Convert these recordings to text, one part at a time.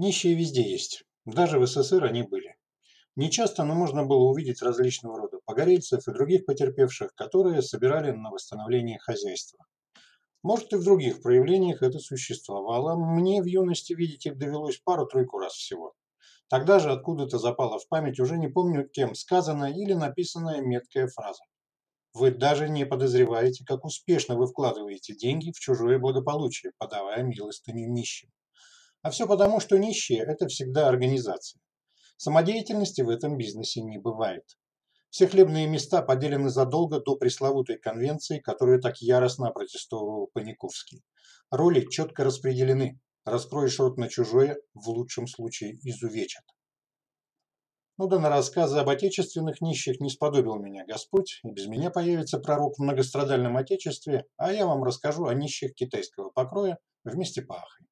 Нищие везде есть. Даже в СССР они были. Нечасто, но можно было увидеть различного рода погорельцев и других потерпевших, которые собирали на восстановление хозяйства. Может и в других проявлениях это существовало. Мне в юности видеть их довелось пару-тройку раз всего. Тогда же откуда-то запала в память уже не помню кем сказанная или написанная меткая фраза. Вы даже не подозреваете, как успешно вы вкладываете деньги в чужое благополучие, подавая милостыню нищим. А все потому, что нищие – это всегда организация. Самодеятельности в этом бизнесе не бывает. Все хлебные места поделены задолго до пресловутой конвенции, которую так яростно опротестовывал Паниковский. Роли четко распределены. Раскроешь рот на чужое, в лучшем случае изувечат. Ну да на рассказы об отечественных нищих не сподобил меня Господь, и без меня появится пророк в многострадальном отечестве, а я вам расскажу о нищих китайского покроя вместе пахой.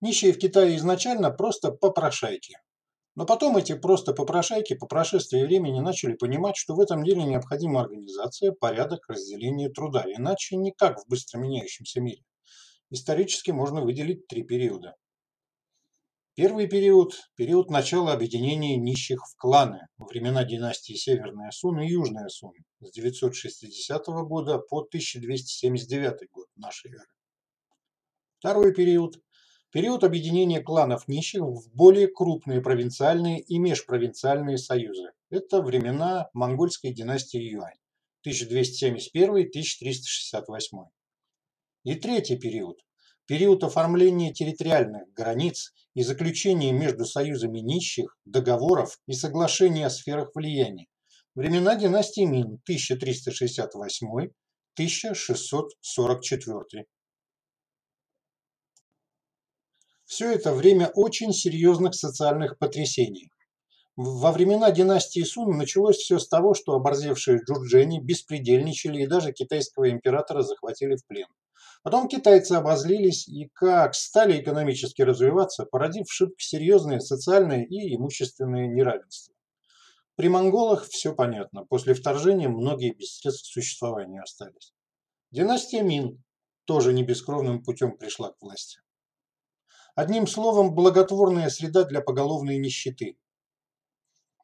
Нищие в Китае изначально просто попрошайки. Но потом эти просто попрошайки по прошествии времени начали понимать, что в этом деле необходима организация, порядок, разделение труда, иначе никак в быстро меняющемся мире. Исторически можно выделить три периода. Первый период – период начала объединения нищих в кланы во времена династии Северная Сун и Южная Сун с 960 года по 1279 год нашей эры. Второй период период объединения кланов нищих в более крупные провинциальные и межпровинциальные союзы. Это времена монгольской династии Юань 1271-1368. И третий период – период оформления территориальных границ и заключения между союзами нищих, договоров и соглашений о сферах влияния. Времена династии Мин 1368-1644. Все это время очень серьезных социальных потрясений. Во времена династии Сун началось все с того, что оборзевшие джурджени беспредельничали и даже китайского императора захватили в плен. Потом китайцы обозлились и как стали экономически развиваться, породив шибко серьезные социальные и имущественные неравенства. При монголах все понятно. После вторжения многие без средств к существованию остались. Династия Мин тоже не бескровным путем пришла к власти. Одним словом, благотворная среда для поголовной нищеты.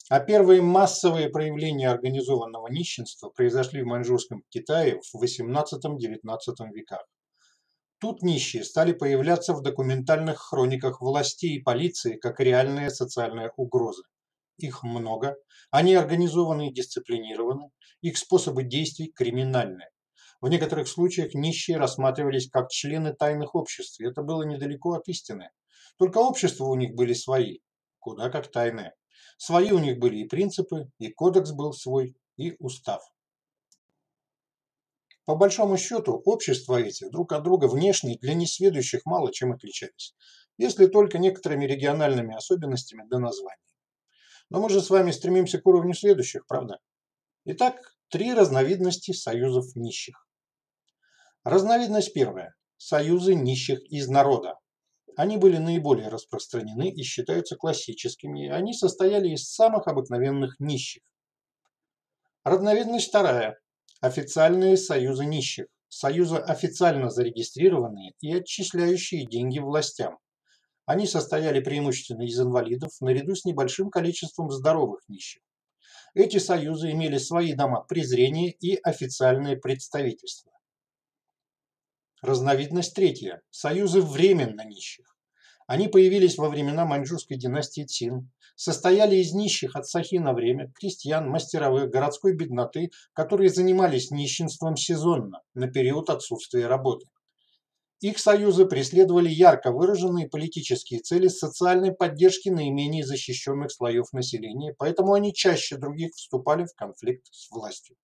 А первые массовые проявления организованного нищенства произошли в маньчжурском Китае в XVIII-XIX веках. Тут нищие стали появляться в документальных хрониках власти и полиции как реальная социальная угроза. Их много, они организованы и дисциплинированы, их способы действий криминальны. В некоторых случаях нищие рассматривались как члены тайных обществ, и это было недалеко от истины. Только общества у них были свои, куда как тайные. Свои у них были и принципы, и кодекс был свой, и устав. По большому счету, общества эти друг от друга внешне для несведущих мало чем отличались, если только некоторыми региональными особенностями до названия. Но мы же с вами стремимся к уровню следующих, правда? Итак, три разновидности союзов нищих. Разновидность первая. Союзы нищих из народа. Они были наиболее распространены и считаются классическими. Они состояли из самых обыкновенных нищих. Разновидность вторая. Официальные союзы нищих. Союзы официально зарегистрированные и отчисляющие деньги властям. Они состояли преимущественно из инвалидов, наряду с небольшим количеством здоровых нищих. Эти союзы имели свои дома презрения и официальное представительство. Разновидность третья – союзы временно нищих. Они появились во времена маньчжурской династии Цин, состояли из нищих от сахи на время, крестьян, мастеровых, городской бедноты, которые занимались нищенством сезонно, на период отсутствия работы. Их союзы преследовали ярко выраженные политические цели социальной поддержки наименее защищенных слоев населения, поэтому они чаще других вступали в конфликт с властью.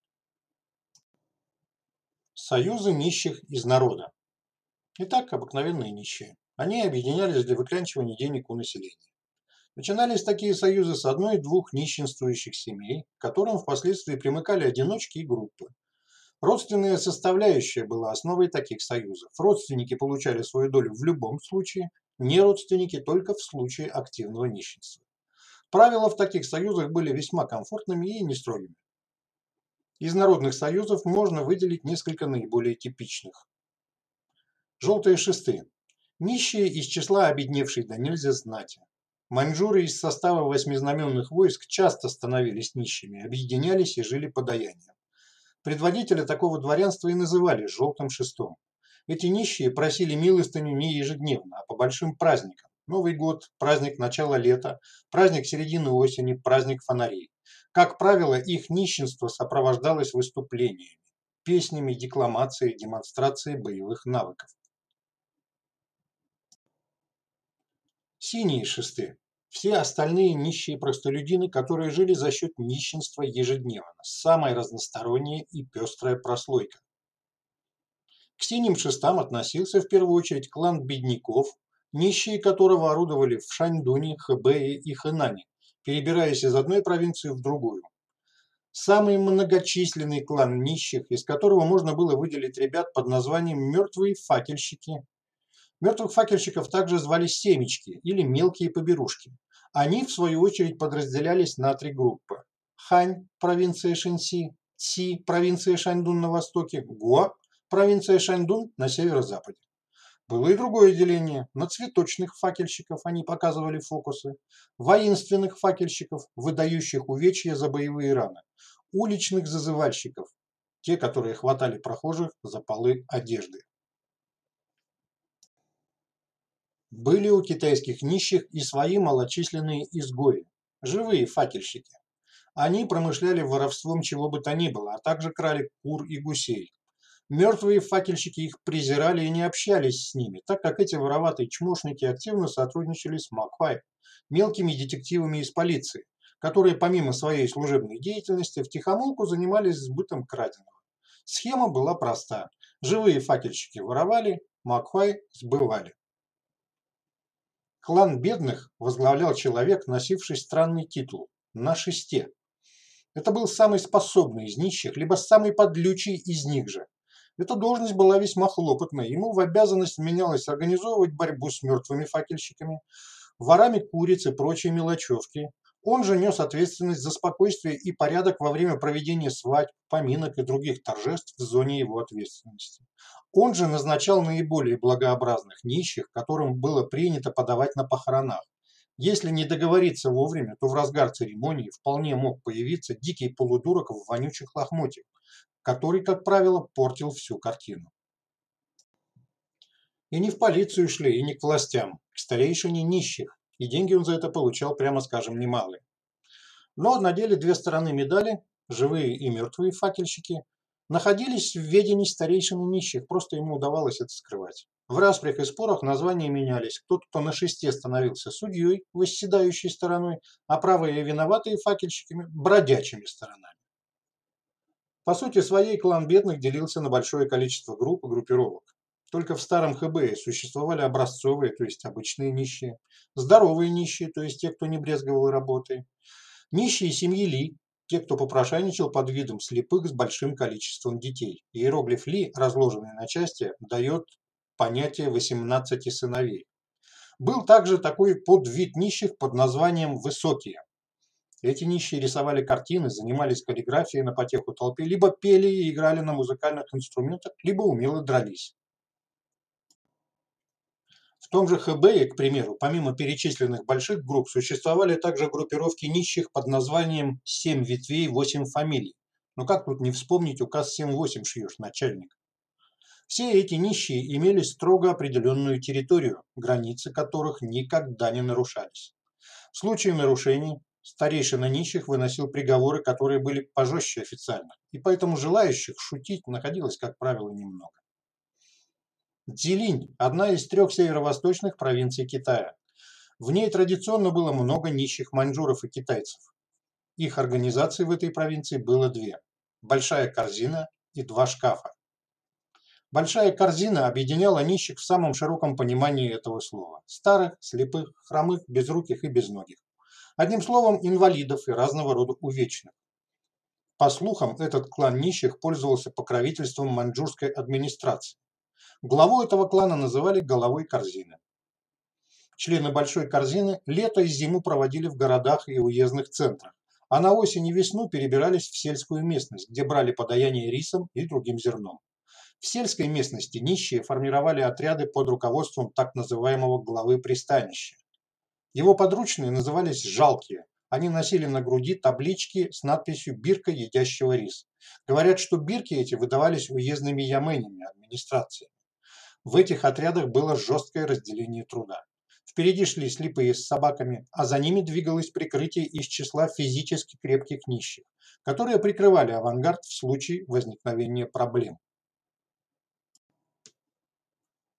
Союзы нищих из народа. Итак, обыкновенные нищие. Они объединялись для выклянчивания денег у населения. Начинались такие союзы с одной-двух нищенствующих семей, к которым впоследствии примыкали одиночки и группы. Родственная составляющая была основой таких союзов. Родственники получали свою долю в любом случае, не родственники только в случае активного нищенства. Правила в таких союзах были весьма комфортными и нестрогими. Из народных союзов можно выделить несколько наиболее типичных. Желтые шесты. Нищие из числа обедневшей до нельзя знати. Маньчжуры из состава восьмизнаменных войск часто становились нищими, объединялись и жили подаянием. Предводителя такого дворянства и называли «желтым шестом». Эти нищие просили милостыню не ежедневно, а по большим праздникам. Новый год, праздник начала лета, праздник середины осени, праздник фонарей. Как правило, их нищенство сопровождалось выступлениями, песнями, декламацией, демонстрацией боевых навыков. Синие шесты. Все остальные нищие простолюдины, которые жили за счет нищенства ежедневно. Самая разносторонняя и пестрая прослойка. К синим шестам относился в первую очередь клан бедняков, нищие которого орудовали в Шаньдуне, Хэбэе и Хэнане, перебираясь из одной провинции в другую. Самый многочисленный клан нищих, из которого можно было выделить ребят под названием «мертвые факельщики», Мертвых факельщиков также звали семечки или мелкие поберушки. Они, в свою очередь, подразделялись на три группы. Хань, провинция Шэньси, Ци, провинция Шаньдун на востоке, Гуа, провинция Шаньдун на северо-западе. Было и другое деление. На цветочных факельщиков они показывали фокусы, воинственных факельщиков, выдающих увечья за боевые раны, уличных зазывальщиков, те, которые хватали прохожих за полы одежды. Были у китайских нищих и свои малочисленные изгои, живые факельщики. Они промышляли воровством чего бы то ни было, а также крали кур и гусей. Мертвые факельщики их презирали и не общались с ними, так как эти вороватые чмошники активно сотрудничали с Макфай, мелкими детективами из полиции, которые помимо своей служебной деятельности втихомолку занимались сбытом краденого. Схема была проста. Живые факельщики воровали, Макфай сбывали. Клан бедных возглавлял человек, носивший странный титул – на шесте. Это был самый способный из нищих, либо самый подлючий из них же. Эта должность была весьма хлопотной. Ему в обязанность менялось организовывать борьбу с мертвыми факельщиками, ворами куриц и прочей мелочевки. Он же нес ответственность за спокойствие и порядок во время проведения свадьб, поминок и других торжеств в зоне его ответственности. Он же назначал наиболее благообразных нищих, которым было принято подавать на похоронах. Если не договориться вовремя, то в разгар церемонии вполне мог появиться дикий полудурок в вонючих лохмотьях, который, как правило, портил всю картину. И не в полицию шли, и не к властям, к старейшине нищих, и деньги он за это получал, прямо скажем, немалые. Но на деле две стороны медали, живые и мертвые факельщики, находились в ведении старейшины нищих, просто ему удавалось это скрывать. В распрях и спорах названия менялись. Тот, кто на шесте становился судьей, восседающей стороной, а правые и виноватые факельщиками – бродячими сторонами. По сути своей клан бедных делился на большое количество групп и группировок. Только в старом ХБ существовали образцовые, то есть обычные нищие, здоровые нищие, то есть те, кто не брезговал работой, нищие семьи Ли, те, кто попрошайничал под видом слепых с большим количеством детей. Иероглиф Ли, разложенный на части, дает понятие 18 сыновей. Был также такой подвид нищих под названием «высокие». Эти нищие рисовали картины, занимались каллиграфией на потеху толпе, либо пели и играли на музыкальных инструментах, либо умело дрались. В том же Хэбэе, к примеру, помимо перечисленных больших групп, существовали также группировки нищих под названием «Семь ветвей, восемь фамилий». Но как тут не вспомнить указ 7-8 шьешь, начальник? Все эти нищие имели строго определенную территорию, границы которых никогда не нарушались. В случае нарушений старейшина нищих выносил приговоры, которые были пожестче официально, и поэтому желающих шутить находилось, как правило, немного. Цзилинь – одна из трех северо-восточных провинций Китая. В ней традиционно было много нищих маньчжуров и китайцев. Их организаций в этой провинции было две – большая корзина и два шкафа. Большая корзина объединяла нищих в самом широком понимании этого слова – старых, слепых, хромых, безруких и безногих. Одним словом, инвалидов и разного рода увечных. По слухам, этот клан нищих пользовался покровительством маньчжурской администрации. Главу этого клана называли головой корзины. Члены большой корзины лето и зиму проводили в городах и уездных центрах, а на осень и весну перебирались в сельскую местность, где брали подаяние рисом и другим зерном. В сельской местности нищие формировали отряды под руководством так называемого главы пристанища. Его подручные назывались «жалкие». Они носили на груди таблички с надписью «Бирка, едящего рис». Говорят, что бирки эти выдавались уездными яменями администрации. В этих отрядах было жесткое разделение труда. Впереди шли слепые с собаками, а за ними двигалось прикрытие из числа физически крепких нищих, которые прикрывали авангард в случае возникновения проблем.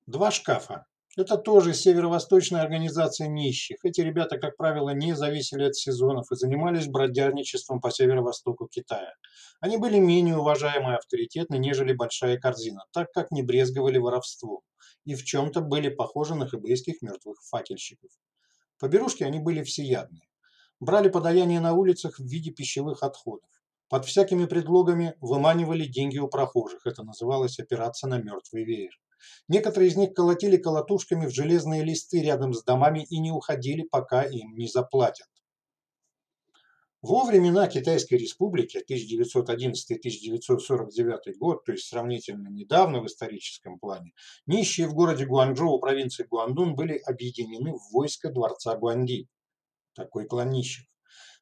Два шкафа. Это тоже северо-восточная организация нищих. Эти ребята, как правило, не зависели от сезонов и занимались бродяжничеством по северо-востоку Китая. Они были менее уважаемы и авторитетны, нежели большая корзина, так как не брезговали воровством и в чем-то были похожи на хыбейских мертвых факельщиков. Поберушки они были всеядные. Брали подаяние на улицах в виде пищевых отходов. Под всякими предлогами выманивали деньги у прохожих. Это называлось операция на мертвый веер. Некоторые из них колотили колотушками в железные листы рядом с домами и не уходили, пока им не заплатят. Во времена Китайской Республики 1911-1949 год, то есть сравнительно недавно в историческом плане, нищие в городе Гуанчжоу провинции Гуандун были объединены в войско дворца Гуанди. Такой клан нищих.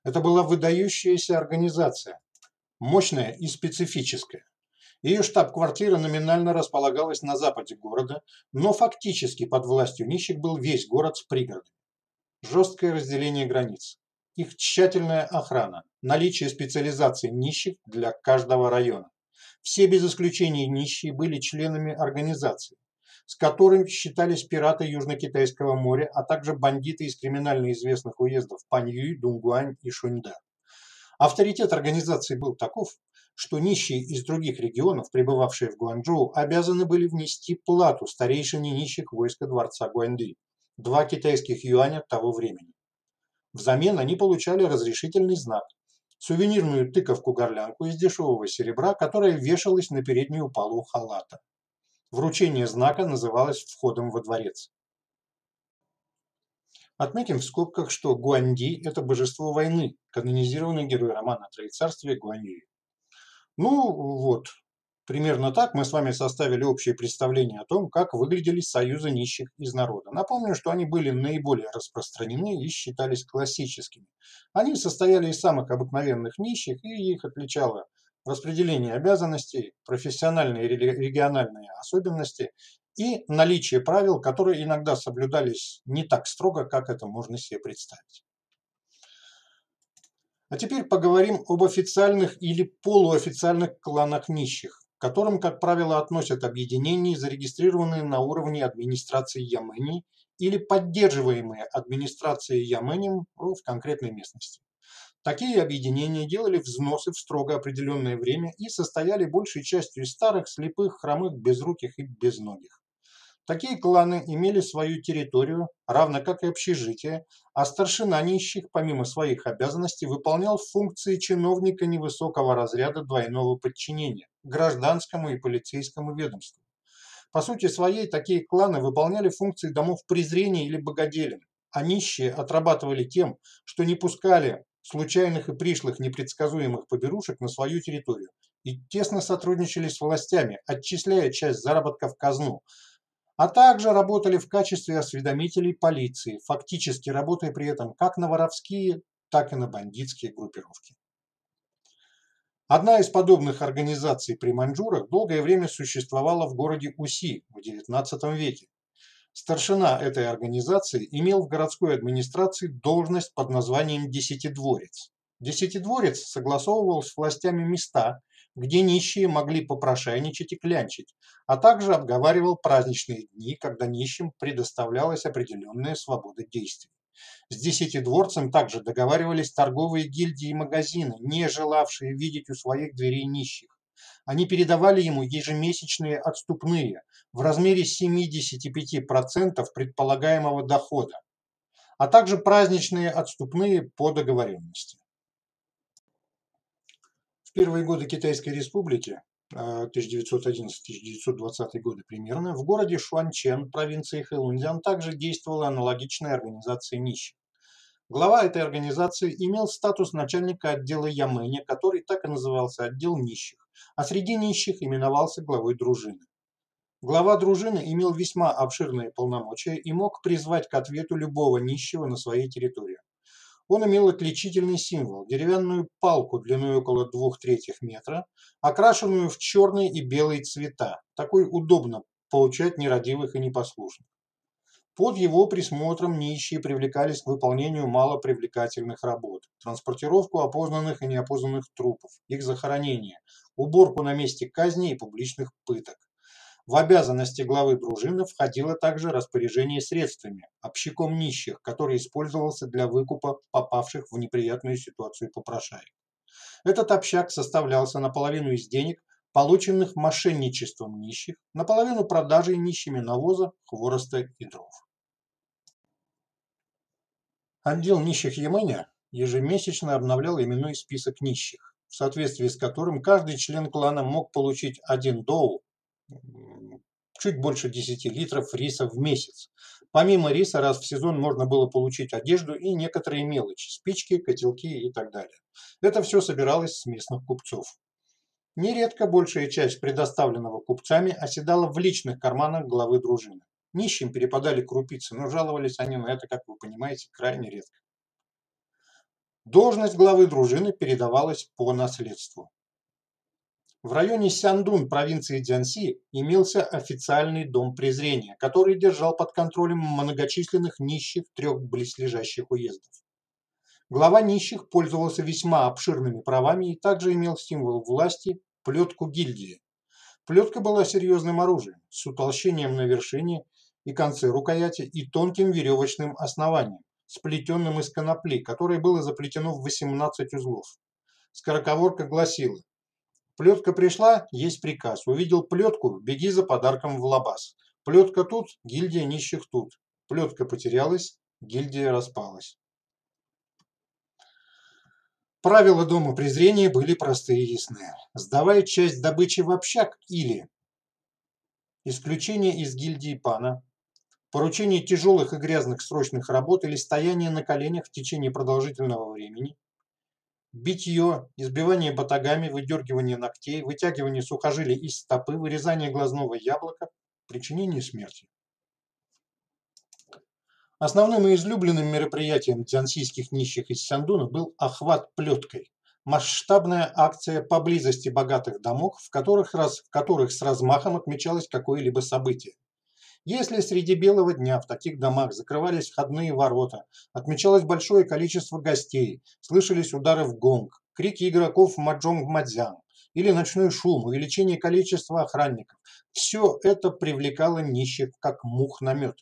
Это была выдающаяся организация, мощная и специфическая. Ее штаб-квартира номинально располагалась на западе города, но фактически под властью нищих был весь город с пригородами. Жесткое разделение границ, их тщательная охрана, наличие специализации нищих для каждого района. Все без исключения нищие были членами организации, с которыми считались пираты Южно-Китайского моря, а также бандиты из криминально известных уездов Паньюй, Дунгуань и Шуньда. Авторитет организации был таков, что нищие из других регионов, пребывавшие в Гуанчжоу, обязаны были внести плату старейшине нищих войска дворца Гуанди, два китайских юаня того времени. Взамен они получали разрешительный знак, сувенирную тыковку-горлянку из дешевого серебра, которая вешалась на переднюю полу халата. Вручение знака называлось входом во дворец. Отметим в скобках, что Гуанди – это божество войны, канонизированный герой романа «Троецарствие» Гуаньюи. Ну вот, примерно так мы с вами составили общее представление о том, как выглядели союзы нищих из народа. Напомню, что они были наиболее распространены и считались классическими. Они состояли из самых обыкновенных нищих, и их отличало распределение обязанностей, профессиональные и региональные особенности и наличие правил, которые иногда соблюдались не так строго, как это можно себе представить. А теперь поговорим об официальных или полуофициальных кланах нищих, к которым, как правило, относят объединения, зарегистрированные на уровне администрации Ямени или поддерживаемые администрацией Яменем в конкретной местности. Такие объединения делали взносы в строго определенное время и состояли большей частью из старых, слепых, хромых, безруких и безногих. Такие кланы имели свою территорию, равно как и общежитие, а старшина нищих, помимо своих обязанностей, выполнял функции чиновника невысокого разряда двойного подчинения – гражданскому и полицейскому ведомству. По сути своей, такие кланы выполняли функции домов презрения или богоделин, а нищие отрабатывали тем, что не пускали случайных и пришлых непредсказуемых поберушек на свою территорию и тесно сотрудничали с властями, отчисляя часть заработка в казну – а также работали в качестве осведомителей полиции, фактически работая при этом как на воровские, так и на бандитские группировки. Одна из подобных организаций при маньчжурах долгое время существовала в городе Уси в XIX веке. Старшина этой организации имел в городской администрации должность под названием «Десятидворец». Десятидворец согласовывал с властями места, где нищие могли попрошайничать и клянчить, а также обговаривал праздничные дни, когда нищим предоставлялась определенная свобода действий. С десятидворцем также договаривались торговые гильдии и магазины, не желавшие видеть у своих дверей нищих. Они передавали ему ежемесячные отступные в размере 75% предполагаемого дохода, а также праздничные отступные по договоренности. В первые годы Китайской республики, 1911-1920 а, годы примерно, в городе Шуанчен, провинции Хэлунцзян, также действовала аналогичная организация нищих. Глава этой организации имел статус начальника отдела Ямэня, который так и назывался отдел нищих, а среди нищих именовался главой дружины. Глава дружины имел весьма обширные полномочия и мог призвать к ответу любого нищего на своей территории. Он имел отличительный символ – деревянную палку длиной около двух третьих метра, окрашенную в черный и белый цвета. Такой удобно получать нерадивых и непослушных. Под его присмотром нищие привлекались к выполнению малопривлекательных работ, транспортировку опознанных и неопознанных трупов, их захоронение, уборку на месте казни и публичных пыток. В обязанности главы дружины входило также распоряжение средствами, общиком нищих, который использовался для выкупа попавших в неприятную ситуацию попрошаек. Этот общак составлялся наполовину из денег, полученных мошенничеством нищих, наполовину продажей нищими навоза, хвороста и дров. Отдел нищих Ямэня ежемесячно обновлял именной список нищих, в соответствии с которым каждый член клана мог получить один доу, чуть больше 10 литров риса в месяц. Помимо риса раз в сезон можно было получить одежду и некоторые мелочи, спички, котелки и так далее. Это все собиралось с местных купцов. Нередко большая часть предоставленного купцами оседала в личных карманах главы дружины. Нищим перепадали крупицы, но жаловались они на это, как вы понимаете, крайне редко. Должность главы дружины передавалась по наследству. В районе Сяндун провинции Дзянси имелся официальный дом презрения, который держал под контролем многочисленных нищих трех близлежащих уездов. Глава нищих пользовался весьма обширными правами и также имел символ власти – плетку гильдии. Плетка была серьезным оружием, с утолщением на вершине и конце рукояти и тонким веревочным основанием, сплетенным из конопли, которое было заплетено в 18 узлов. Скороговорка гласила Плетка пришла, есть приказ. Увидел плетку, беги за подарком в лабаз. Плетка тут, гильдия нищих тут. Плетка потерялась, гильдия распалась. Правила дома презрения были простые и ясны. Сдавай часть добычи в общак или исключение из гильдии пана, поручение тяжелых и грязных срочных работ или стояние на коленях в течение продолжительного времени – Битье, избивание батагами, выдергивание ногтей, вытягивание сухожилий из стопы, вырезание глазного яблока, причинение смерти. Основным и излюбленным мероприятием дзянсийских нищих из Сяндуна был охват плеткой. Масштабная акция поблизости богатых домов, в которых, раз, в которых с размахом отмечалось какое-либо событие. Если среди белого дня в таких домах закрывались входные ворота, отмечалось большое количество гостей, слышались удары в гонг, крики игроков в маджонг-мадзян или ночной шум, увеличение количества охранников, все это привлекало нищих как мух на мед.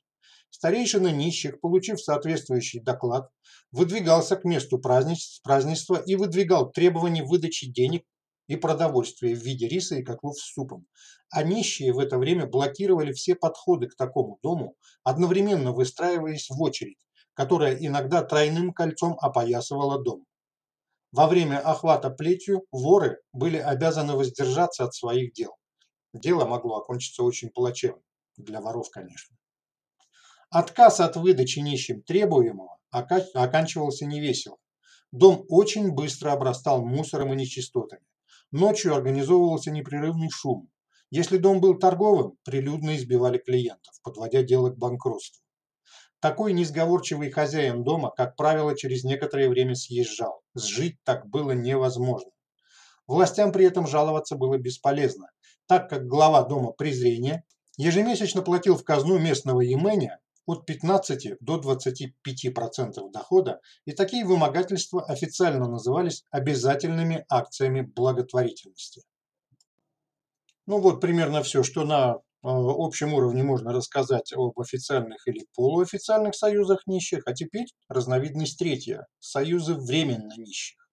Старейшина нищих, получив соответствующий доклад, выдвигался к месту празднества и выдвигал требования выдачи денег и продовольствия в виде риса и котлов с супом, а нищие в это время блокировали все подходы к такому дому, одновременно выстраиваясь в очередь, которая иногда тройным кольцом опоясывала дом. Во время охвата плетью воры были обязаны воздержаться от своих дел. Дело могло окончиться очень плачевно, для воров, конечно. Отказ от выдачи нищим требуемого оканчивался невесело. Дом очень быстро обрастал мусором и нечистотами. Ночью организовывался непрерывный шум. Если дом был торговым, прилюдно избивали клиентов, подводя дело к банкротству. Такой несговорчивый хозяин дома, как правило, через некоторое время съезжал. Сжить так было невозможно. Властям при этом жаловаться было бесполезно, так как глава дома презрения ежемесячно платил в казну местного еменя от 15 до 25% дохода, и такие вымогательства официально назывались обязательными акциями благотворительности. Ну вот примерно все, что на э, общем уровне можно рассказать об официальных или полуофициальных союзах нищих, а теперь разновидность третья – союзы временно нищих.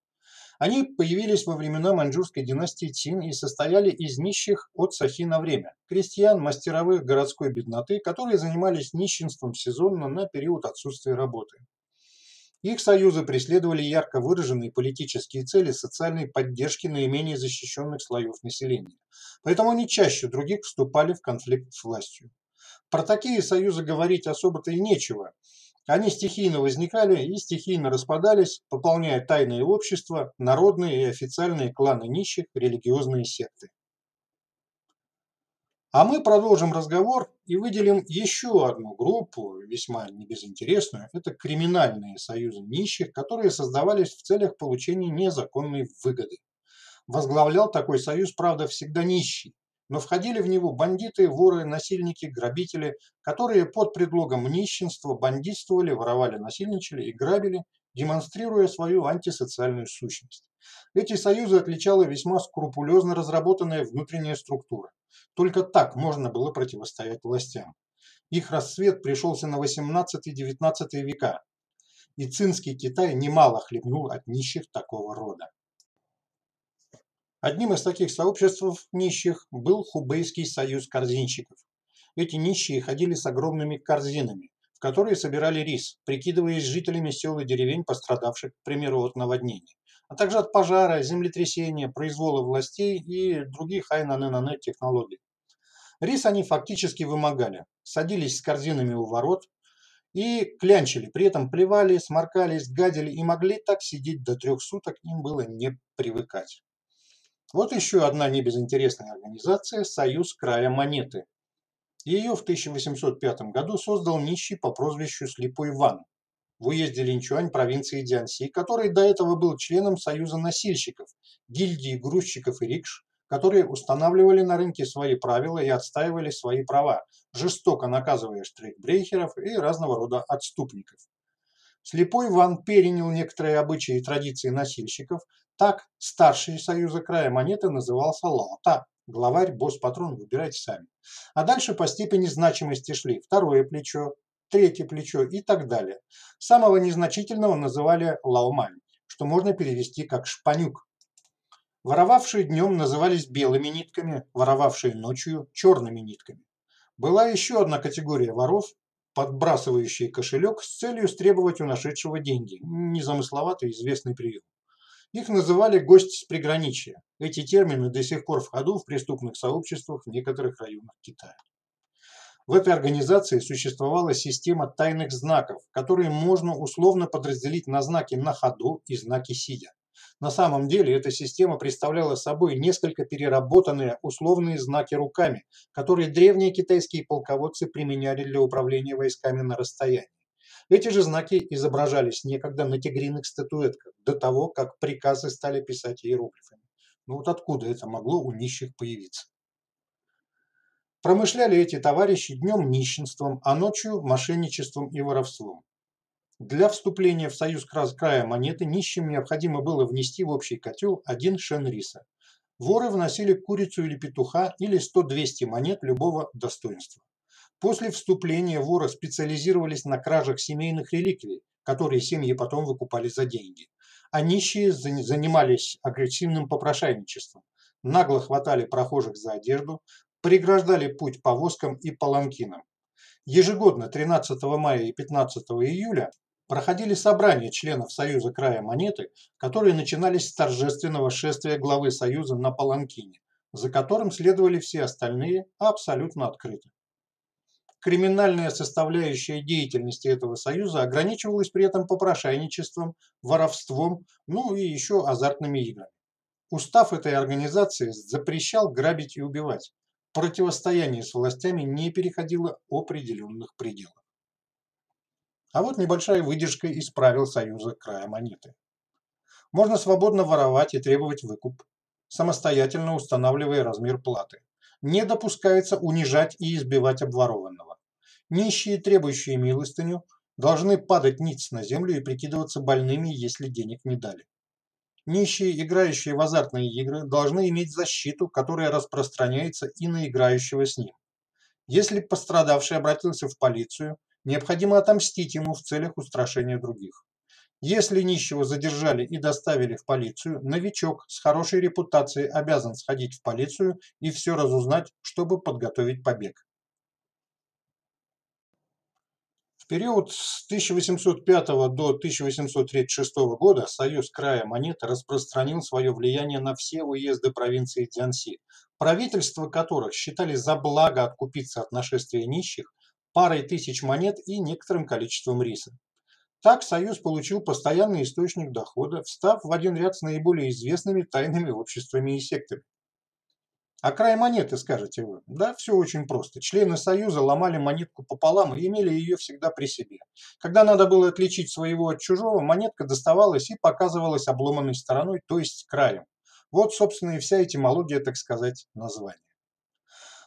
Они появились во времена маньчжурской династии Цин и состояли из нищих от сахи на время, крестьян, мастеровых городской бедноты, которые занимались нищенством сезонно на период отсутствия работы. Их союзы преследовали ярко выраженные политические цели социальной поддержки наименее защищенных слоев населения. Поэтому они чаще других вступали в конфликт с властью. Про такие союзы говорить особо-то и нечего. Они стихийно возникали и стихийно распадались, пополняя тайные общества, народные и официальные кланы нищих, религиозные секты. А мы продолжим разговор и выделим еще одну группу, весьма небезынтересную. Это криминальные союзы нищих, которые создавались в целях получения незаконной выгоды. Возглавлял такой союз, правда, всегда нищий, но входили в него бандиты, воры, насильники, грабители, которые под предлогом нищенства бандитствовали, воровали, насильничали и грабили, демонстрируя свою антисоциальную сущность. Эти союзы отличала весьма скрупулезно разработанная внутренняя структура. Только так можно было противостоять властям. Их расцвет пришелся на 18-19 века, и цинский Китай немало хлебнул от нищих такого рода. Одним из таких сообществ нищих был Хубейский союз корзинщиков. Эти нищие ходили с огромными корзинами, в которые собирали рис, прикидываясь жителями сел и деревень, пострадавших, к примеру, от наводнений а также от пожара, землетрясения, произвола властей и других айнаненане технологий. Рис они фактически вымогали, садились с корзинами у ворот и клянчили, при этом плевали, сморкались, гадили и могли так сидеть до трех суток, им было не привыкать. Вот еще одна небезынтересная организация – Союз края монеты. Ее в 1805 году создал нищий по прозвищу Слепой Ван в уезде Линчуань провинции Дианси, который до этого был членом Союза носильщиков, гильдии грузчиков и рикш, которые устанавливали на рынке свои правила и отстаивали свои права, жестоко наказывая штрейкбрейхеров и разного рода отступников. Слепой Ван перенял некоторые обычаи и традиции носильщиков, так старший Союза края монеты назывался Лаота, главарь, босс-патрон, выбирайте сами. А дальше по степени значимости шли второе плечо, третье плечо и так далее. Самого незначительного называли лаумань, что можно перевести как шпанюк. Воровавшие днем назывались белыми нитками, воровавшие ночью – черными нитками. Была еще одна категория воров, подбрасывающие кошелек с целью стребовать у нашедшего деньги. Незамысловатый известный прием. Их называли «гость с приграничья». Эти термины до сих пор в ходу в преступных сообществах в некоторых районах Китая. В этой организации существовала система тайных знаков, которые можно условно подразделить на знаки на ходу и знаки сидя. На самом деле эта система представляла собой несколько переработанные условные знаки руками, которые древние китайские полководцы применяли для управления войсками на расстоянии. Эти же знаки изображались некогда на тигриных статуэтках, до того, как приказы стали писать иероглифами. Но вот откуда это могло у нищих появиться? Промышляли эти товарищи днем нищенством, а ночью мошенничеством и воровством. Для вступления в союз края монеты нищим необходимо было внести в общий котел один шен риса. Воры вносили курицу или петуха или 100-200 монет любого достоинства. После вступления воры специализировались на кражах семейных реликвий, которые семьи потом выкупали за деньги. А нищие занимались агрессивным попрошайничеством. Нагло хватали прохожих за одежду, преграждали путь повозкам и паланкинам. Ежегодно 13 мая и 15 июля проходили собрания членов Союза края монеты, которые начинались с торжественного шествия главы Союза на Паланкине, за которым следовали все остальные абсолютно открыто. Криминальная составляющая деятельности этого союза ограничивалась при этом попрошайничеством, воровством, ну и еще азартными играми. Устав этой организации запрещал грабить и убивать, противостояние с властями не переходило определенных пределов. А вот небольшая выдержка из правил Союза края монеты. Можно свободно воровать и требовать выкуп, самостоятельно устанавливая размер платы. Не допускается унижать и избивать обворованного. Нищие, требующие милостыню, должны падать ниц на землю и прикидываться больными, если денег не дали. Нищие, играющие в азартные игры, должны иметь защиту, которая распространяется и на играющего с ним. Если пострадавший обратился в полицию, необходимо отомстить ему в целях устрашения других. Если нищего задержали и доставили в полицию, новичок с хорошей репутацией обязан сходить в полицию и все разузнать, чтобы подготовить побег. Период с 1805 до 1836 года Союз края монеты распространил свое влияние на все уезды провинции Цзянси, правительства которых считали за благо откупиться от нашествия нищих парой тысяч монет и некоторым количеством риса. Так Союз получил постоянный источник дохода, встав в один ряд с наиболее известными тайными обществами и сектами. А край монеты, скажете вы? Да, все очень просто. Члены Союза ломали монетку пополам и имели ее всегда при себе. Когда надо было отличить своего от чужого, монетка доставалась и показывалась обломанной стороной, то есть краем. Вот, собственно, и вся этимология, так сказать, названия.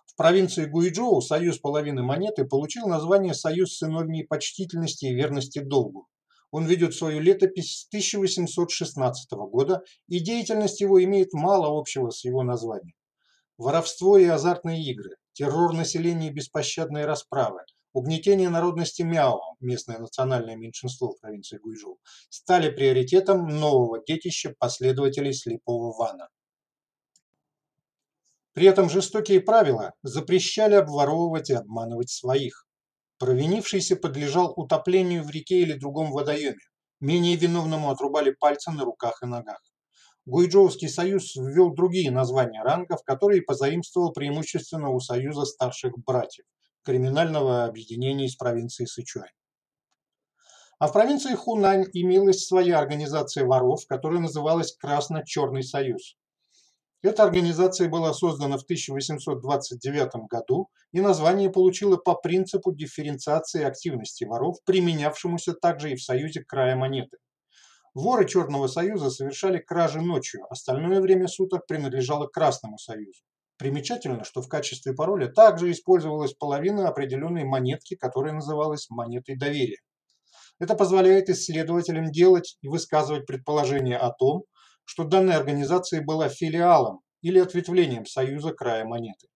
В провинции Гуйчжоу союз половины монеты получил название «Союз сыновней почтительности и верности долгу». Он ведет свою летопись с 1816 года, и деятельность его имеет мало общего с его названием. Воровство и азартные игры, террор населения и беспощадные расправы, угнетение народности Мяо, местное национальное меньшинство в провинции Гуйжоу, стали приоритетом нового детища последователей слепого Вана. При этом жестокие правила запрещали обворовывать и обманывать своих. Провинившийся подлежал утоплению в реке или другом водоеме. Менее виновному отрубали пальцы на руках и ногах. Гуйчжоуский союз ввел другие названия рангов, которые позаимствовал преимущественно у союза старших братьев, криминального объединения из провинции Сычуань. А в провинции Хунань имелась своя организация воров, которая называлась Красно-Черный союз. Эта организация была создана в 1829 году и название получила по принципу дифференциации активности воров, применявшемуся также и в союзе края монеты. Воры Черного Союза совершали кражи ночью, остальное время суток принадлежало Красному Союзу. Примечательно, что в качестве пароля также использовалась половина определенной монетки, которая называлась монетой доверия. Это позволяет исследователям делать и высказывать предположения о том, что данная организация была филиалом или ответвлением Союза края монеты.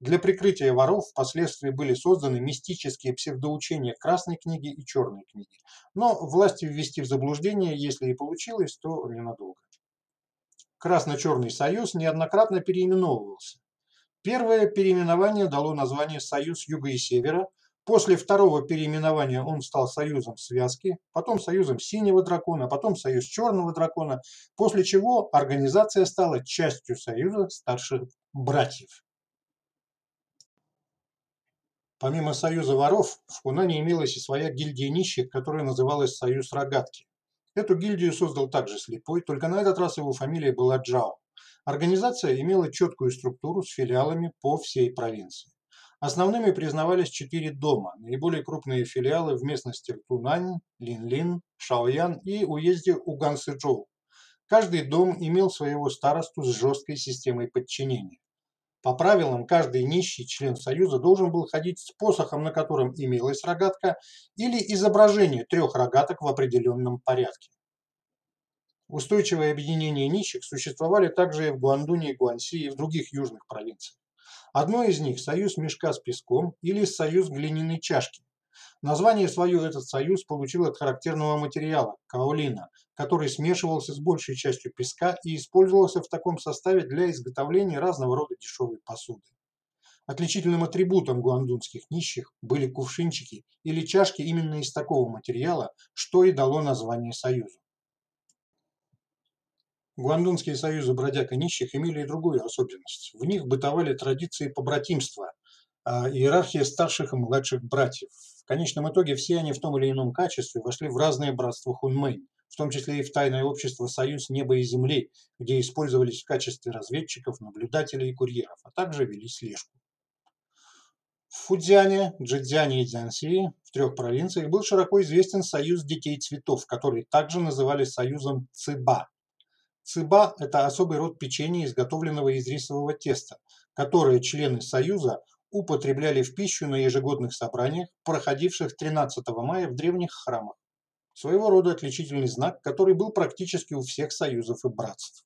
Для прикрытия воров впоследствии были созданы мистические псевдоучения Красной книги и Черной книги. Но власти ввести в заблуждение, если и получилось, то ненадолго. Красно-Черный союз неоднократно переименовывался. Первое переименование дало название Союз Юга и Севера. После второго переименования он стал Союзом Связки, потом Союзом Синего Дракона, потом Союз Черного Дракона, после чего организация стала частью Союза Старших Братьев. Помимо союза воров, в Хунане имелась и своя гильдия нищих, которая называлась Союз Рогатки. Эту гильдию создал также слепой, только на этот раз его фамилия была Джао. Организация имела четкую структуру с филиалами по всей провинции. Основными признавались четыре дома, наиболее крупные филиалы в местности Тунань, Линлин, Шаоян и уезде Угансычжоу. Каждый дом имел своего старосту с жесткой системой подчинения. По правилам, каждый нищий член Союза должен был ходить с посохом, на котором имелась рогатка, или изображение трех рогаток в определенном порядке. Устойчивые объединения нищих существовали также и в Гуандуне и Гуанси, и в других южных провинциях. Одно из них – союз мешка с песком или союз глиняной чашки. Название свое этот союз получил от характерного материала – каолина, который смешивался с большей частью песка и использовался в таком составе для изготовления разного рода дешевой посуды. Отличительным атрибутом гуандунских нищих были кувшинчики или чашки именно из такого материала, что и дало название союзу. Гуандунские союзы бродяг и нищих имели и другую особенность. В них бытовали традиции побратимства, а иерархия старших и младших братьев. Конечном итоге все они в том или ином качестве вошли в разные братства Хунмэнь, в том числе и в тайное общество «Союз неба и земли», где использовались в качестве разведчиков, наблюдателей и курьеров, а также вели слежку. В Фудзяне, Джэцзяне и Цзянси, в трех провинциях, был широко известен Союз детей цветов, который также называли Союзом Цыба. Цыба – это особый род печенья, изготовленного из рисового теста, которое члены Союза употребляли в пищу на ежегодных собраниях, проходивших 13 мая в древних храмах своего рода отличительный знак, который был практически у всех союзов и братств.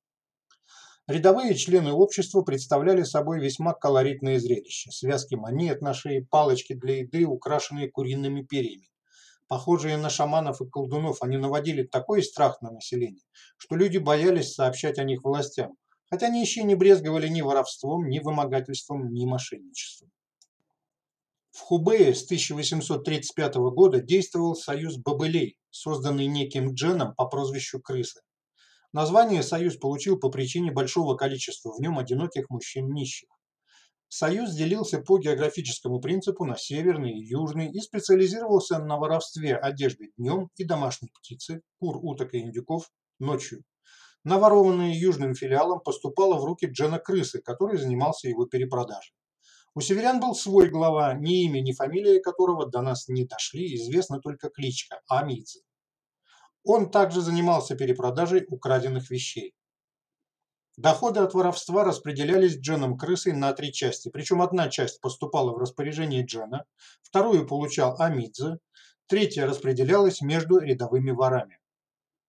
Рядовые члены общества представляли собой весьма колоритное зрелище. Связки монет на шее, палочки для еды, украшенные куриными перьями. Похожие на шаманов и колдунов, они наводили такой страх на население, что люди боялись сообщать о них властям, хотя нищие не брезговали ни воровством, ни вымогательством, ни мошенничеством. В Хубее с 1835 года действовал союз бобылей, созданный неким Дженом по прозвищу Крысы. Название союз получил по причине большого количества в нем одиноких мужчин-нищих. Союз делился по географическому принципу на северный и южный и специализировался на воровстве одежды днем и домашней птицы, кур, уток и индюков ночью. наворованное южным филиалом поступало в руки Джена Крысы, который занимался его перепродажей. У северян был свой глава, ни имя, ни фамилия которого до нас не дошли, известна только кличка – Амидзе. Он также занимался перепродажей украденных вещей. Доходы от воровства распределялись Дженом Крысой на три части, причем одна часть поступала в распоряжение Джена, вторую получал Амидзе, третья распределялась между рядовыми ворами.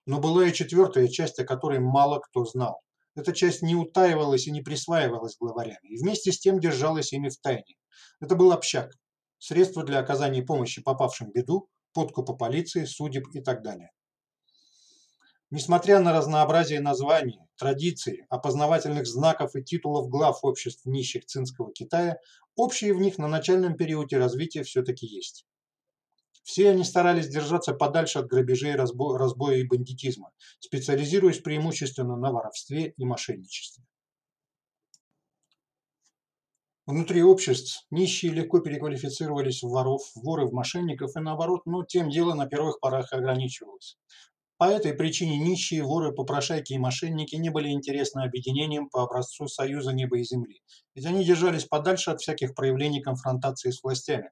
Но была и четвертая часть, о которой мало кто знал. Эта часть не утаивалась и не присваивалась главарями, и вместе с тем держалась ими в тайне. Это был общак, средство для оказания помощи попавшим в беду, подкупа полиции, судеб и так далее. Несмотря на разнообразие названий, традиций, опознавательных знаков и титулов глав обществ нищих цинского Китая, общие в них на начальном периоде развития все-таки есть. Все они старались держаться подальше от грабежей, разбо разбоя и бандитизма, специализируясь преимущественно на воровстве и мошенничестве. Внутри обществ нищие легко переквалифицировались в воров, воры в мошенников и наоборот, но тем дело на первых порах ограничивалось. По этой причине нищие, воры, попрошайки и мошенники не были интересны объединением по образцу Союза неба и земли, ведь они держались подальше от всяких проявлений конфронтации с властями.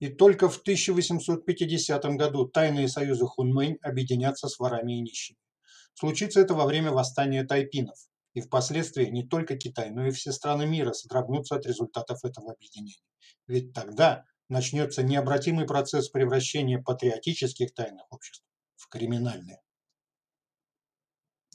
И только в 1850 году тайные союзы Хунмэнь объединятся с ворами и нищими. Случится это во время восстания тайпинов, и впоследствии не только Китай, но и все страны мира содрогнутся от результатов этого объединения. Ведь тогда начнется необратимый процесс превращения патриотических тайных обществ криминальные